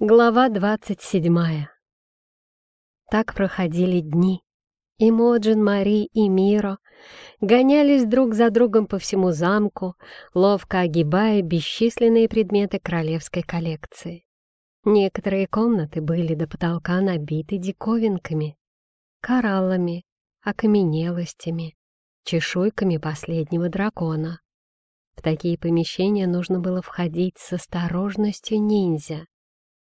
Глава двадцать седьмая. Так проходили дни. Имоджин, Мари и Миро гонялись друг за другом по всему замку, ловко огибая бесчисленные предметы королевской коллекции. Некоторые комнаты были до потолка набиты диковинками, кораллами, окаменелостями, чешуйками последнего дракона. В такие помещения нужно было входить с осторожностью ниндзя.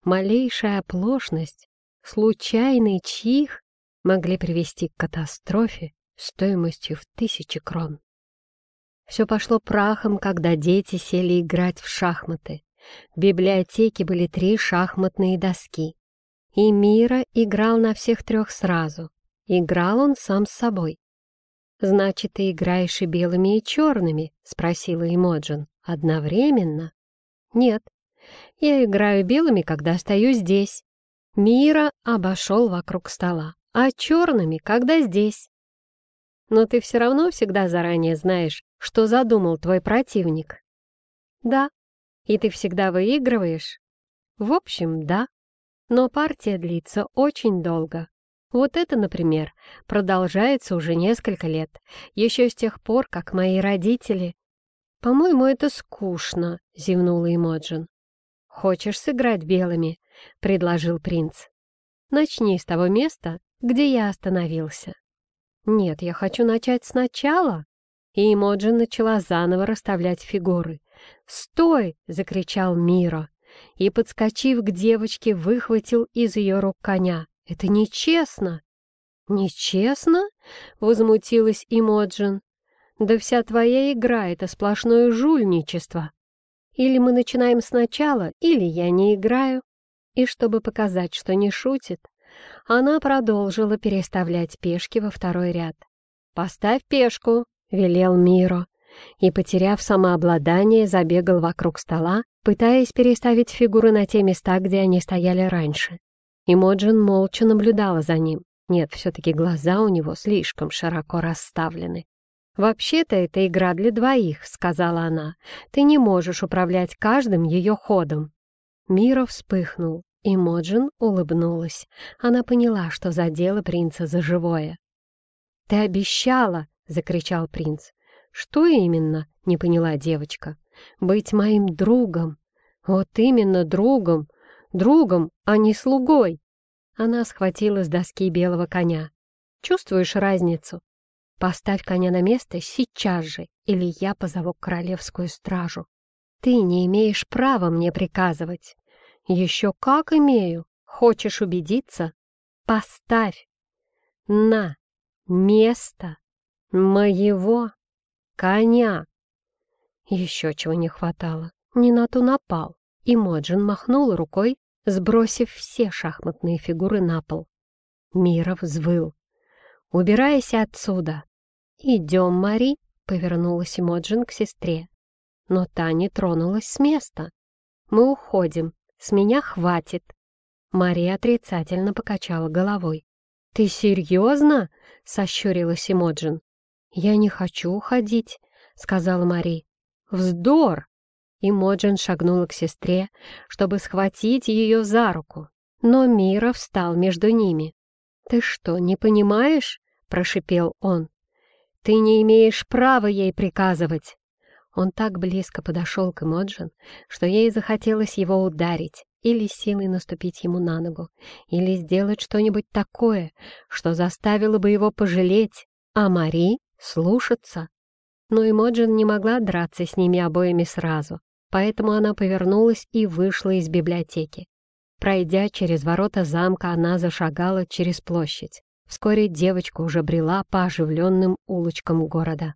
Малейшая оплошность, случайный чих могли привести к катастрофе стоимостью в тысячи крон. Все пошло прахом, когда дети сели играть в шахматы. В библиотеке были три шахматные доски. И Мира играл на всех трех сразу. Играл он сам с собой. «Значит, ты играешь и белыми, и черными?» — спросила Эмоджин. «Одновременно?» «Нет, я играю белыми, когда стою здесь». Мира обошел вокруг стола, а черными, когда здесь. Но ты все равно всегда заранее знаешь, что задумал твой противник. Да. И ты всегда выигрываешь? В общем, да. Но партия длится очень долго. Вот это, например, продолжается уже несколько лет, еще с тех пор, как мои родители... «По-моему, это скучно», — зевнула Эмоджин. «Хочешь сыграть белыми?» — предложил принц. «Начни с того места, где я остановился». «Нет, я хочу начать сначала». И Эмоджин начала заново расставлять фигуры. «Стой!» — закричал Миро. И, подскочив к девочке, выхватил из ее рук коня. Это нечестно!» «Нечестно?» — возмутилась Имоджин. «Да вся твоя игра — это сплошное жульничество. Или мы начинаем сначала, или я не играю». И чтобы показать, что не шутит, она продолжила переставлять пешки во второй ряд. «Поставь пешку», — велел Миро, и, потеряв самообладание, забегал вокруг стола, пытаясь переставить фигуры на те места, где они стояли раньше. Имоджин молча наблюдала за ним. Нет, все-таки глаза у него слишком широко расставлены. «Вообще-то это игра для двоих», — сказала она. «Ты не можешь управлять каждым ее ходом». Мира вспыхнул. Имоджин улыбнулась. Она поняла, что задела принца за живое. «Ты обещала!» — закричал принц. «Что именно?» — не поняла девочка. «Быть моим другом». «Вот именно другом другом, а не слугой. Она схватила с доски белого коня. Чувствуешь разницу? Поставь коня на место сейчас же, или я позову королевскую стражу. Ты не имеешь права мне приказывать. Еще как имею. Хочешь убедиться? Поставь на место моего коня. Еще чего не хватало. Не на ту напал и Моджин махнул рукой, сбросив все шахматные фигуры на пол. Мира взвыл. «Убирайся отсюда!» «Идем, Мари!» — повернулась Моджин к сестре. Но та не тронулась с места. «Мы уходим. С меня хватит!» Мария отрицательно покачала головой. «Ты серьезно?» — сощурилась Эмоджин. «Я не хочу уходить», — сказала Мари. «Вздор!» и Моджин шагнула к сестре, чтобы схватить ее за руку. Но Мира встал между ними. «Ты что, не понимаешь?» — прошипел он. «Ты не имеешь права ей приказывать!» Он так близко подошел к Моджин, что ей захотелось его ударить или силой наступить ему на ногу, или сделать что-нибудь такое, что заставило бы его пожалеть, а Мари — слушаться. Но Эмоджин не могла драться с ними обоими сразу поэтому она повернулась и вышла из библиотеки. Пройдя через ворота замка, она зашагала через площадь. Вскоре девочка уже брела по оживленным улочкам города.